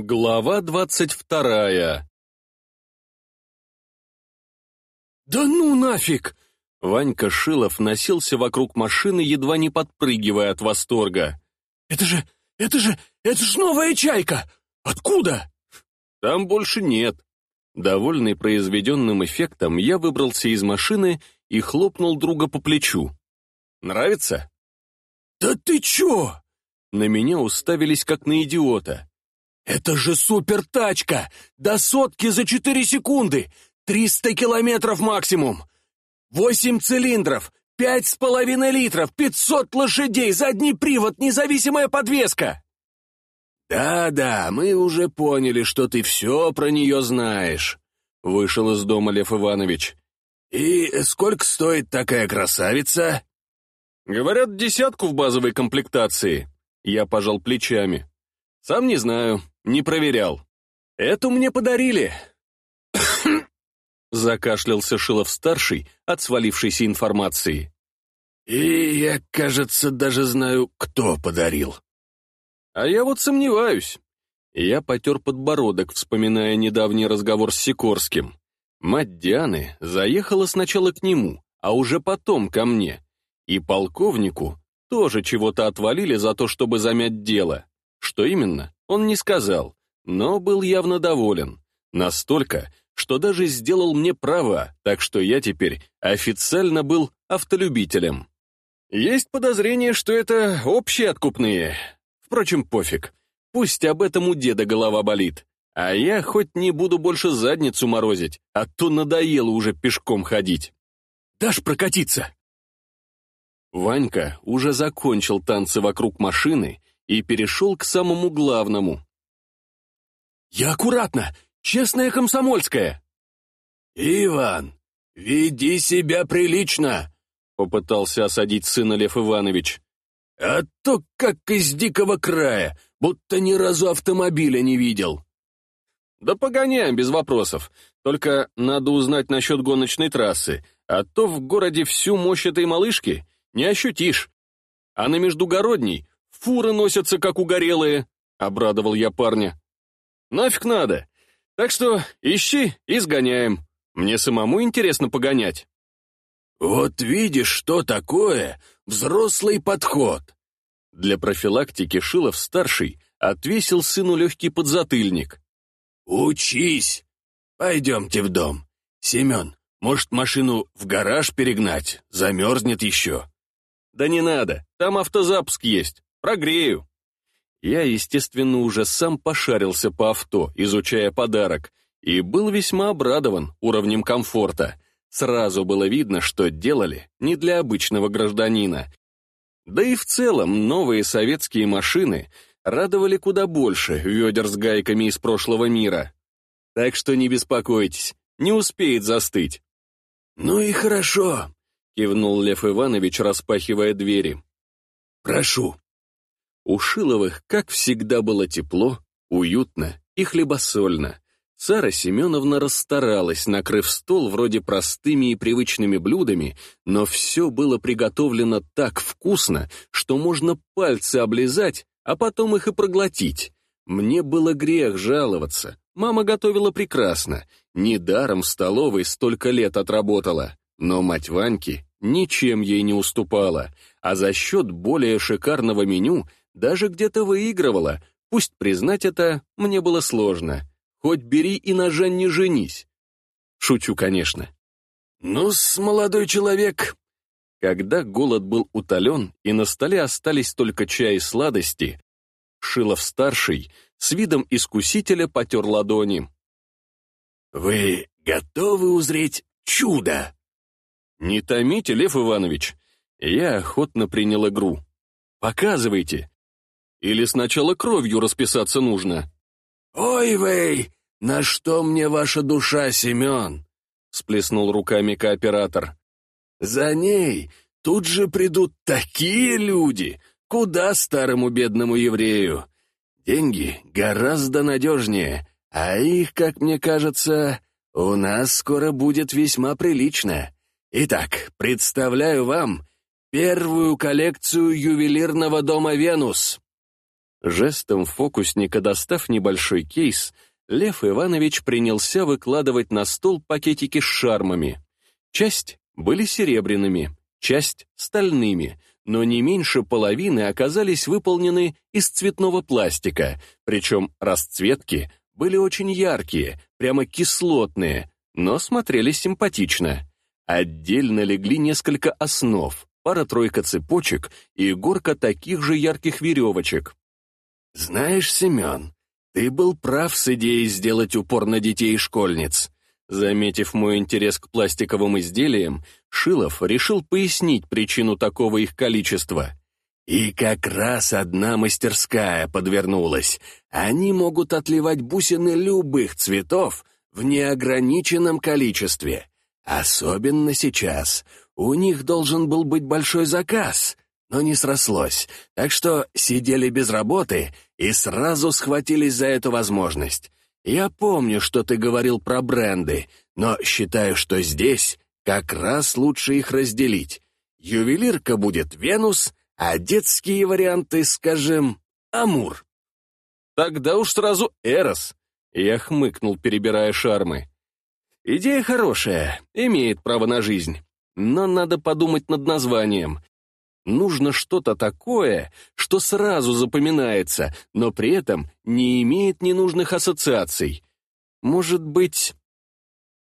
Глава двадцать вторая «Да ну нафиг!» Ванька Шилов носился вокруг машины, едва не подпрыгивая от восторга. «Это же, это же, это же новая чайка! Откуда?» «Там больше нет». Довольный произведенным эффектом, я выбрался из машины и хлопнул друга по плечу. «Нравится?» «Да ты чё?» На меня уставились как на идиота. «Это же супер-тачка! До сотки за четыре секунды! Триста километров максимум! Восемь цилиндров! Пять с половиной литров! Пятьсот лошадей! Задний привод! Независимая подвеска!» «Да-да, мы уже поняли, что ты все про нее знаешь», — вышел из дома Лев Иванович. «И сколько стоит такая красавица?» «Говорят, десятку в базовой комплектации». Я пожал плечами. «Сам не знаю. Не проверял. Эту мне подарили. Закашлялся Шилов-старший от свалившейся информации. И я, кажется, даже знаю, кто подарил. А я вот сомневаюсь. Я потер подбородок, вспоминая недавний разговор с Сикорским. Мать Дианы заехала сначала к нему, а уже потом ко мне. И полковнику тоже чего-то отвалили за то, чтобы замять дело. Что именно, он не сказал, но был явно доволен. Настолько, что даже сделал мне права, так что я теперь официально был автолюбителем. Есть подозрение, что это общие откупные. Впрочем, пофиг. Пусть об этом у деда голова болит. А я хоть не буду больше задницу морозить, а то надоело уже пешком ходить. «Дашь прокатиться?» Ванька уже закончил танцы вокруг машины и перешел к самому главному. «Я аккуратно! Честная комсомольская!» «Иван, веди себя прилично!» — попытался осадить сына Лев Иванович. «А то как из дикого края, будто ни разу автомобиля не видел». «Да погоняем, без вопросов. Только надо узнать насчет гоночной трассы, а то в городе всю мощь этой малышки не ощутишь. А на междугородней Фуры носятся, как угорелые», — обрадовал я парня. «Нафиг надо. Так что ищи и сгоняем. Мне самому интересно погонять». «Вот видишь, что такое взрослый подход». Для профилактики Шилов-старший отвесил сыну легкий подзатыльник. «Учись! Пойдемте в дом. Семен, может, машину в гараж перегнать? Замерзнет еще». «Да не надо, там автозапуск есть. Прогрею. Я, естественно, уже сам пошарился по авто, изучая подарок, и был весьма обрадован уровнем комфорта. Сразу было видно, что делали не для обычного гражданина. Да и в целом новые советские машины радовали куда больше ведер с гайками из прошлого мира. Так что не беспокойтесь, не успеет застыть. «Ну и хорошо», — кивнул Лев Иванович, распахивая двери. «Прошу, у Шиловых, как всегда, было тепло, уютно и хлебосольно. Сара Семеновна расстаралась, накрыв стол вроде простыми и привычными блюдами, но все было приготовлено так вкусно, что можно пальцы облизать, а потом их и проглотить. Мне было грех жаловаться. Мама готовила прекрасно. Недаром в столовой столько лет отработала. Но мать Ваньки ничем ей не уступала, а за счет более шикарного меню даже где-то выигрывала, пусть признать это мне было сложно. Хоть бери и Жень не женись. Шучу, конечно. «Ну-с, молодой человек!» Когда голод был утолен и на столе остались только чай и сладости, Шилов-старший с видом искусителя потер ладони. «Вы готовы узреть чудо?» «Не томите, Лев Иванович. Я охотно принял игру. Показывайте. Или сначала кровью расписаться нужно?» «Ой, вей, на что мне ваша душа, Семен?» — сплеснул руками кооператор. «За ней тут же придут такие люди, куда старому бедному еврею. Деньги гораздо надежнее, а их, как мне кажется, у нас скоро будет весьма прилично. Итак, представляю вам первую коллекцию ювелирного дома «Венус». Жестом фокусника, достав небольшой кейс, Лев Иванович принялся выкладывать на стол пакетики с шармами. Часть были серебряными, часть — стальными, но не меньше половины оказались выполнены из цветного пластика, причем расцветки были очень яркие, прямо кислотные, но смотрелись симпатично. Отдельно легли несколько основ, пара-тройка цепочек и горка таких же ярких веревочек. «Знаешь, Семен, ты был прав с идеей сделать упор на детей и школьниц», Заметив мой интерес к пластиковым изделиям, Шилов решил пояснить причину такого их количества. И как раз одна мастерская подвернулась. Они могут отливать бусины любых цветов в неограниченном количестве. Особенно сейчас. У них должен был быть большой заказ, но не срослось, так что сидели без работы и сразу схватились за эту возможность. Я помню, что ты говорил про бренды, но считаю, что здесь как раз лучше их разделить. Ювелирка будет «Венус», а детские варианты, скажем, «Амур». Тогда уж сразу «Эрос», — я хмыкнул, перебирая шармы. Идея хорошая, имеет право на жизнь, но надо подумать над названием. Нужно что-то такое, что сразу запоминается, но при этом не имеет ненужных ассоциаций. Может быть...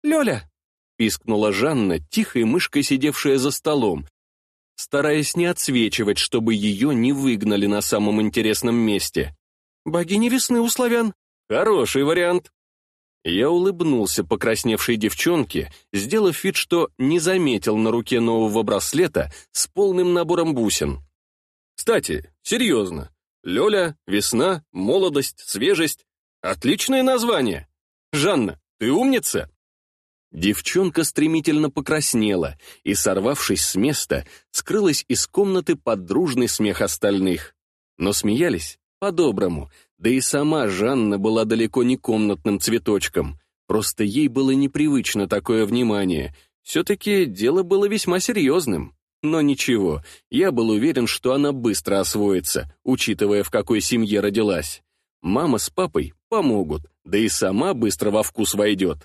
«Лёля!» — пискнула Жанна, тихой мышкой сидевшая за столом, стараясь не отсвечивать, чтобы ее не выгнали на самом интересном месте. «Богиня весны у славян. Хороший вариант». Я улыбнулся покрасневшей девчонке, сделав вид, что не заметил на руке нового браслета с полным набором бусин. Кстати, серьезно, Лёля, весна, молодость, свежесть — отличное название. Жанна, ты умница? Девчонка стремительно покраснела и, сорвавшись с места, скрылась из комнаты под дружный смех остальных. Но смеялись по-доброму, да и сама Жанна была далеко не комнатным цветочком. Просто ей было непривычно такое внимание. Все-таки дело было весьма серьезным. Но ничего, я был уверен, что она быстро освоится, учитывая, в какой семье родилась. Мама с папой помогут, да и сама быстро во вкус войдет.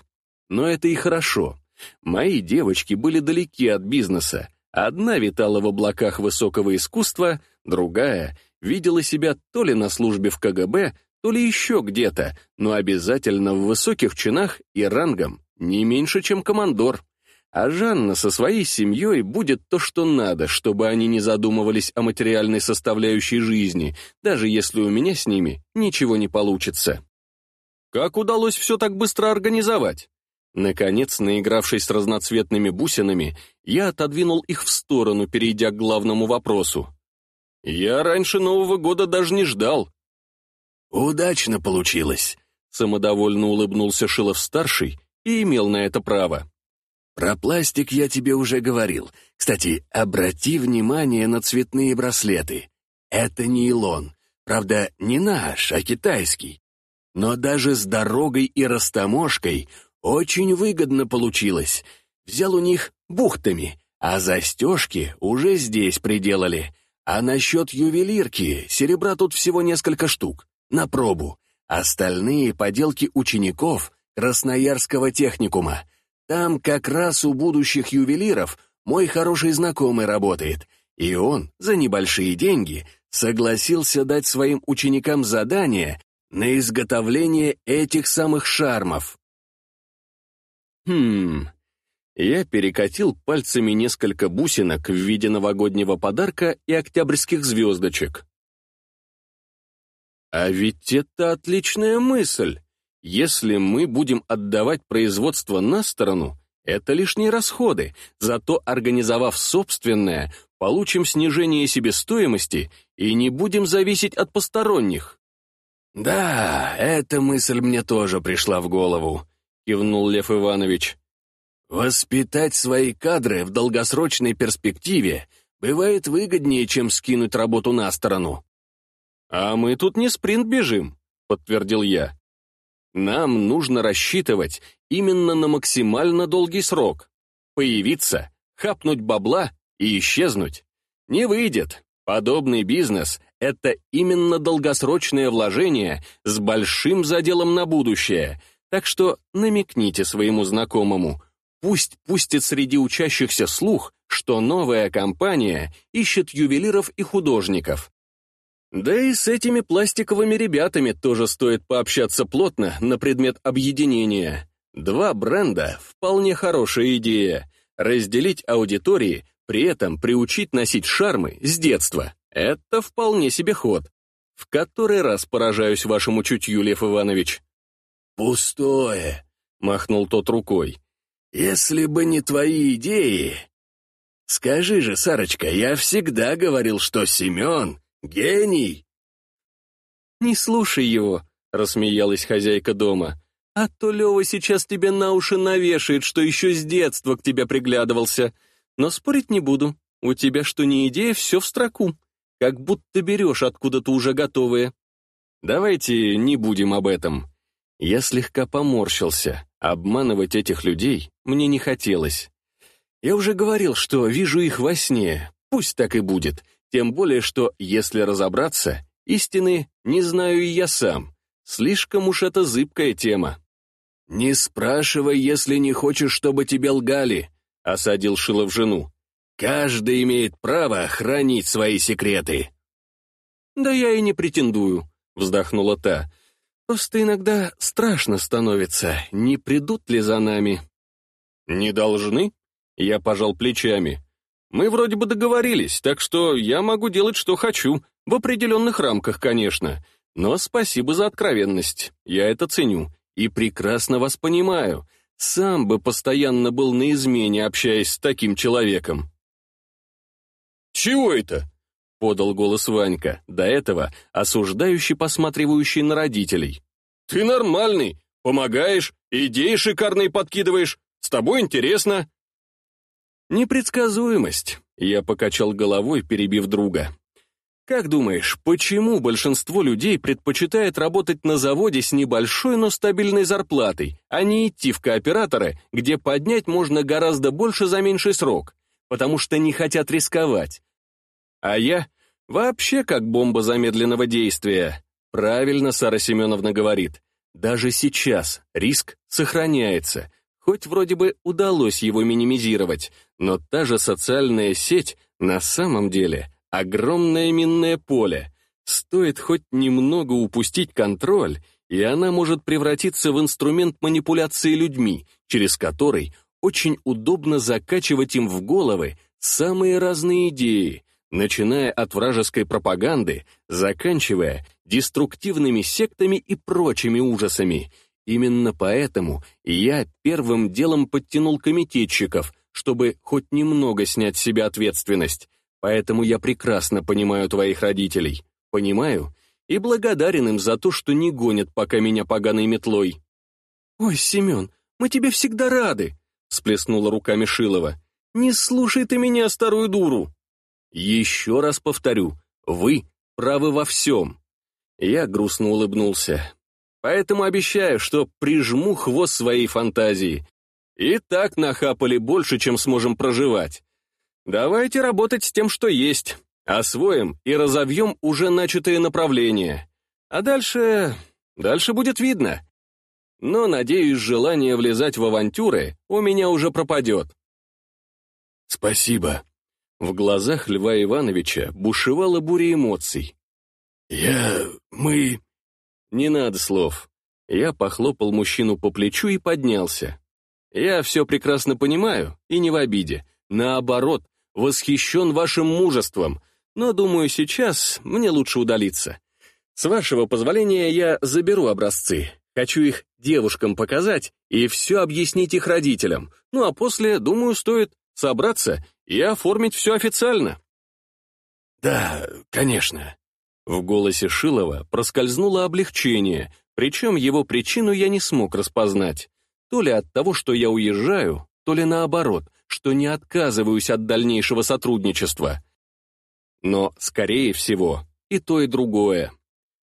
Но это и хорошо. Мои девочки были далеки от бизнеса. Одна витала в облаках высокого искусства, другая — видела себя то ли на службе в КГБ, то ли еще где-то, но обязательно в высоких чинах и рангом, не меньше, чем командор. А Жанна со своей семьей будет то, что надо, чтобы они не задумывались о материальной составляющей жизни, даже если у меня с ними ничего не получится. Как удалось все так быстро организовать? Наконец, наигравшись с разноцветными бусинами, я отодвинул их в сторону, перейдя к главному вопросу. Я раньше Нового года даже не ждал. Удачно получилось, самодовольно улыбнулся Шилов-старший и имел на это право. Про пластик я тебе уже говорил. Кстати, обрати внимание на цветные браслеты. Это нейлон. Правда, не наш, а китайский. Но даже с дорогой и растаможкой очень выгодно получилось. Взял у них бухтами, а застежки уже здесь приделали. А насчет ювелирки, серебра тут всего несколько штук, на пробу. Остальные поделки учеников Красноярского техникума. Там как раз у будущих ювелиров мой хороший знакомый работает, и он за небольшие деньги согласился дать своим ученикам задание на изготовление этих самых шармов. Хм, я перекатил пальцами несколько бусинок в виде новогоднего подарка и октябрьских звездочек. А ведь это отличная мысль. Если мы будем отдавать производство на сторону, это лишние расходы, зато организовав собственное, получим снижение себестоимости и не будем зависеть от посторонних. «Да, эта мысль мне тоже пришла в голову», — кивнул Лев Иванович. Воспитать свои кадры в долгосрочной перспективе бывает выгоднее, чем скинуть работу на сторону. «А мы тут не спринт бежим», — подтвердил я. «Нам нужно рассчитывать именно на максимально долгий срок. Появиться, хапнуть бабла и исчезнуть. Не выйдет. Подобный бизнес это именно долгосрочное вложение с большим заделом на будущее, так что намекните своему знакомому, пусть пустит среди учащихся слух, что новая компания ищет ювелиров и художников. Да и с этими пластиковыми ребятами тоже стоит пообщаться плотно на предмет объединения. Два бренда — вполне хорошая идея. Разделить аудитории, при этом приучить носить шармы с детства. Это вполне себе ход. В который раз поражаюсь вашему чутью, Лев Иванович. «Пустое», — махнул тот рукой. «Если бы не твои идеи...» «Скажи же, Сарочка, я всегда говорил, что Семен Гений!» «Не слушай его», — рассмеялась хозяйка дома. «А то Лева сейчас тебе на уши навешает, что еще с детства к тебе приглядывался. Но спорить не буду. У тебя что ни идея, все в строку. Как будто берешь откуда-то уже готовые. Давайте не будем об этом». Я слегка поморщился. Обманывать этих людей мне не хотелось. Я уже говорил, что вижу их во сне. Пусть так и будет. Тем более, что, если разобраться, истины не знаю и я сам. Слишком уж это зыбкая тема. «Не спрашивай, если не хочешь, чтобы тебе лгали», — осадил Шилов жену. «Каждый имеет право хранить свои секреты». «Да я и не претендую», — вздохнула та. «Просто иногда страшно становится, не придут ли за нами». «Не должны?» — я пожал плечами. Мы вроде бы договорились, так что я могу делать, что хочу, в определенных рамках, конечно. Но спасибо за откровенность, я это ценю и прекрасно вас понимаю. Сам бы постоянно был на измене, общаясь с таким человеком. «Чего это?» — подал голос Ванька, до этого осуждающий, посматривающий на родителей. «Ты нормальный, помогаешь, идеи шикарные подкидываешь, с тобой интересно». «Непредсказуемость», — я покачал головой, перебив друга. «Как думаешь, почему большинство людей предпочитает работать на заводе с небольшой, но стабильной зарплатой, а не идти в кооператоры, где поднять можно гораздо больше за меньший срок? Потому что не хотят рисковать. А я вообще как бомба замедленного действия. Правильно Сара Семеновна говорит. Даже сейчас риск сохраняется, хоть вроде бы удалось его минимизировать, но та же социальная сеть на самом деле огромное минное поле. Стоит хоть немного упустить контроль, и она может превратиться в инструмент манипуляции людьми, через который очень удобно закачивать им в головы самые разные идеи, начиная от вражеской пропаганды, заканчивая деструктивными сектами и прочими ужасами – Именно поэтому я первым делом подтянул комитетчиков, чтобы хоть немного снять с себя ответственность. Поэтому я прекрасно понимаю твоих родителей. Понимаю и благодарен им за то, что не гонят пока меня поганой метлой. «Ой, Семен, мы тебе всегда рады!» — сплеснула руками Шилова. «Не слушай ты меня, старую дуру!» «Еще раз повторю, вы правы во всем!» Я грустно улыбнулся. Поэтому обещаю, что прижму хвост своей фантазии. И так нахапали больше, чем сможем проживать. Давайте работать с тем, что есть. Освоим и разовьем уже начатые направления. А дальше... дальше будет видно. Но, надеюсь, желание влезать в авантюры у меня уже пропадет. Спасибо. В глазах Льва Ивановича бушевала буря эмоций. Я... мы... «Не надо слов». Я похлопал мужчину по плечу и поднялся. «Я все прекрасно понимаю и не в обиде. Наоборот, восхищен вашим мужеством, но, думаю, сейчас мне лучше удалиться. С вашего позволения я заберу образцы. Хочу их девушкам показать и все объяснить их родителям. Ну а после, думаю, стоит собраться и оформить все официально». «Да, конечно», в голосе Шилова проскользнуло облегчение, причем его причину я не смог распознать. То ли от того, что я уезжаю, то ли наоборот, что не отказываюсь от дальнейшего сотрудничества. Но, скорее всего, и то, и другое.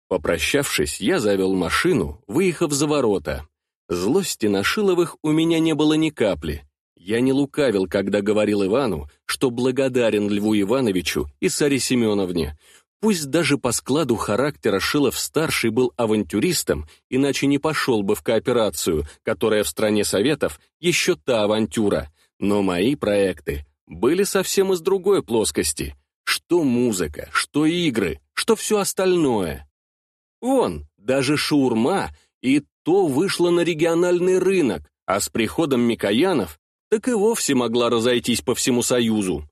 Попрощавшись, я завел машину, выехав за ворота. Злости на Шиловых у меня не было ни капли. Я не лукавил, когда говорил Ивану, что благодарен Льву Ивановичу и Саре Семеновне. Пусть даже по складу характера Шилов-старший был авантюристом, иначе не пошел бы в кооперацию, которая в стране Советов еще та авантюра. Но мои проекты были совсем из другой плоскости. Что музыка, что игры, что все остальное. Вон, даже шаурма и то вышла на региональный рынок, а с приходом Микоянов так и вовсе могла разойтись по всему Союзу.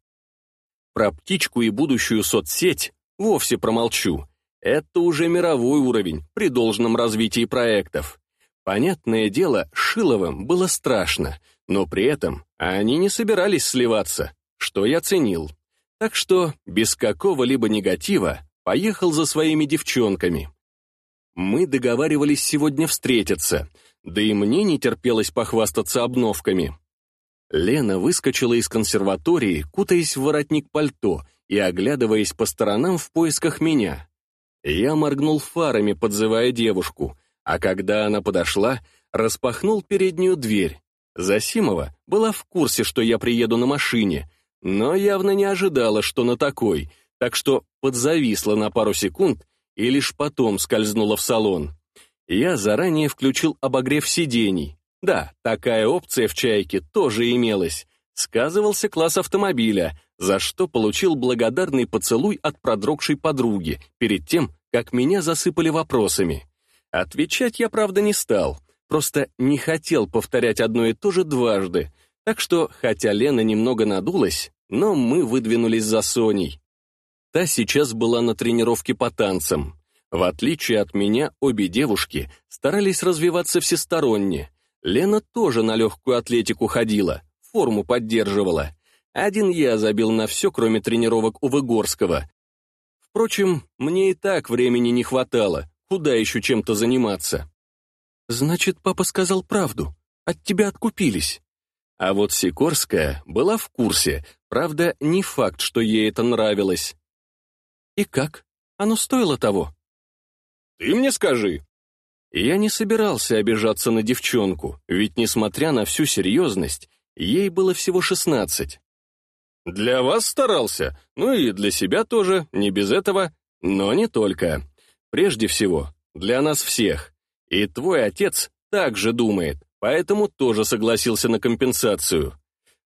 Про птичку и будущую соцсеть вовсе промолчу. Это уже мировой уровень при должном развитии проектов. Понятное дело, Шиловым было страшно, но при этом они не собирались сливаться, что я ценил. Так что без какого-либо негатива поехал за своими девчонками. Мы договаривались сегодня встретиться, да и мне не терпелось похвастаться обновками. Лена выскочила из консерватории, кутаясь в воротник пальто и оглядываясь по сторонам в поисках меня. Я моргнул фарами, подзывая девушку, а когда она подошла, распахнул переднюю дверь. Засимова была в курсе, что я приеду на машине, но явно не ожидала, что на такой, так что подзависла на пару секунд и лишь потом скользнула в салон. Я заранее включил обогрев сидений. Да, такая опция в «Чайке» тоже имелась. Сказывался класс автомобиля, за что получил благодарный поцелуй от продрогшей подруги перед тем, как меня засыпали вопросами. Отвечать я, правда, не стал, просто не хотел повторять одно и то же дважды, так что, хотя Лена немного надулась, но мы выдвинулись за Соней. Та сейчас была на тренировке по танцам. В отличие от меня, обе девушки старались развиваться всесторонне. Лена тоже на легкую атлетику ходила, форму поддерживала. Один я забил на все, кроме тренировок у Выгорского. Впрочем, мне и так времени не хватало, куда еще чем-то заниматься. Значит, папа сказал правду, от тебя откупились. А вот Сикорская была в курсе, правда, не факт, что ей это нравилось. «И как? Оно стоило того?» «Ты мне скажи». Я не собирался обижаться на девчонку, ведь, несмотря на всю серьезность, ей было всего шестнадцать. «Для вас старался, ну и для себя тоже, не без этого, но не только. Прежде всего, для нас всех. И твой отец также думает, поэтому тоже согласился на компенсацию.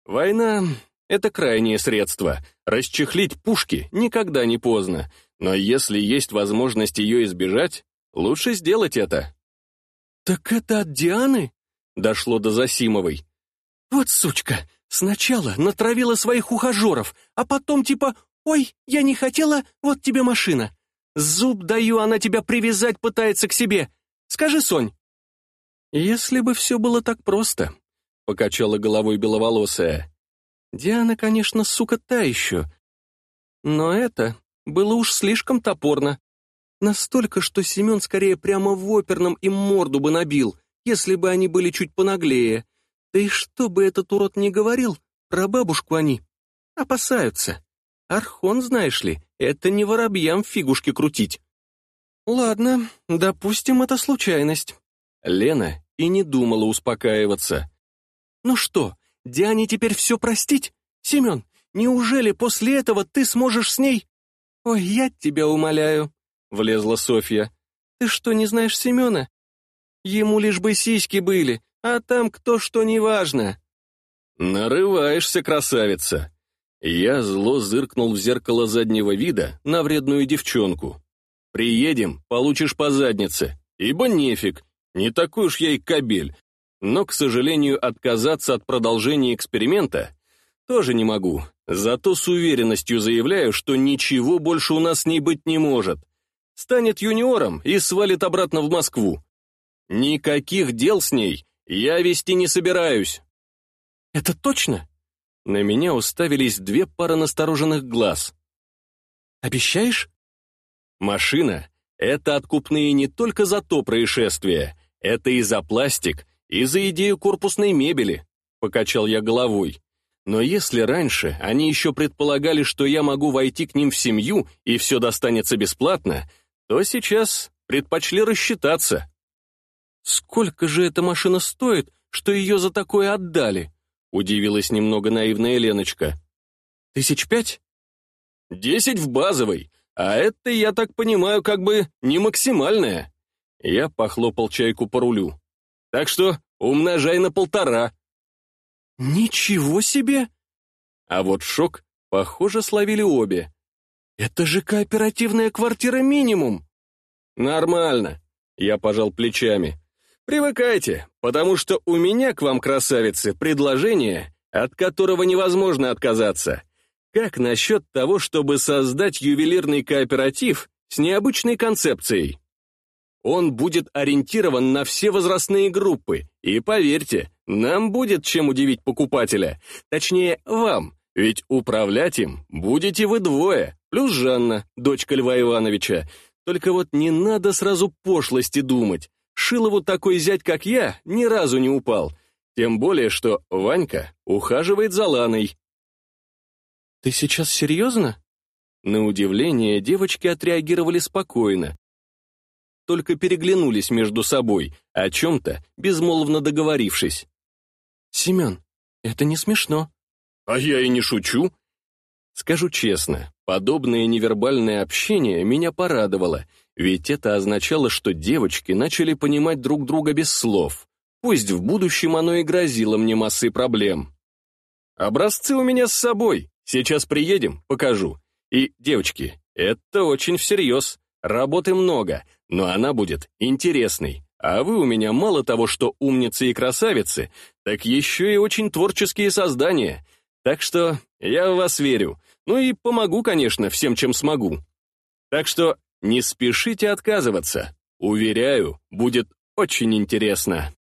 Война это крайнее средство. Расчехлить пушки никогда не поздно. Но если есть возможность ее избежать, лучше сделать это. «Так это от Дианы?» — дошло до Засимовой. «Вот сучка, сначала натравила своих ухажеров, а потом типа «Ой, я не хотела, вот тебе машина». Зуб даю, она тебя привязать пытается к себе. Скажи, Сонь». «Если бы все было так просто», — покачала головой беловолосая. Диана, конечно, сука та еще. Но это было уж слишком топорно. Настолько, что Семен скорее прямо в оперном им морду бы набил, если бы они были чуть понаглее. Да и что бы этот урод ни говорил, про бабушку они опасаются. Архон, знаешь ли, это не воробьям фигушки крутить. Ладно, допустим, это случайность. Лена и не думала успокаиваться. Ну что, Диане теперь все простить? Семен, неужели после этого ты сможешь с ней...» «Ой, я тебя умоляю», — влезла Софья. «Ты что, не знаешь Семена? Ему лишь бы сиськи были, а там кто что неважно». «Нарываешься, красавица!» Я зло зыркнул в зеркало заднего вида на вредную девчонку. «Приедем, получишь по заднице, ибо нефиг, не такой уж я и кобель, но, к сожалению, отказаться от продолжения эксперимента тоже не могу. Зато с уверенностью заявляю, что ничего больше у нас не быть не может. Станет юниором и свалит обратно в Москву. Никаких дел с ней я вести не собираюсь. Это точно? На меня уставились две пары настороженных глаз. Обещаешь? Машина — это откупные не только за то происшествие, это и за пластик, и за идею корпусной мебели, покачал я головой. Но если раньше они еще предполагали, что я могу войти к ним в семью и все достанется бесплатно, то сейчас предпочли рассчитаться. «Сколько же эта машина стоит, что ее за такое отдали?» — удивилась немного наивная Леночка. «Тысяч пять?» «Десять в базовой, а это, я так понимаю, как бы не максимальное. Я похлопал чайку по рулю. Так что умножай на полтора. Ничего себе! А вот шок, похоже, словили обе. Это же кооперативная квартира минимум. Нормально. Я пожал плечами. Привыкайте, потому что у меня к вам, красавицы, предложение, от которого невозможно отказаться. Как насчет того, чтобы создать ювелирный кооператив с необычной концепцией? Он будет ориентирован на все возрастные группы, и поверьте, нам будет чем удивить покупателя. Точнее, вам, ведь управлять им будете вы двое, плюс Жанна, дочка Льва Ивановича. Только вот не надо сразу пошлости думать. Шилову такой зять, как я, ни разу не упал. Тем более, что Ванька ухаживает за Ланой. «Ты сейчас серьезно?» На удивление девочки отреагировали спокойно, только переглянулись между собой, о чем-то безмолвно договорившись. «Семен, это не смешно». «А я и не шучу». Скажу честно, подобное невербальное общение меня порадовало, ведь это означало, что девочки начали понимать друг друга без слов. Пусть в будущем оно и грозило мне массой проблем. Образцы у меня с собой, сейчас приедем, покажу. И, девочки, это очень всерьез. Работы много, но она будет интересной. А вы у меня мало того, что умницы и красавицы, так еще и очень творческие создания. Так что я в вас верю. Ну и помогу, конечно, всем, чем смогу. Так что не спешите отказываться. Уверяю, будет очень интересно.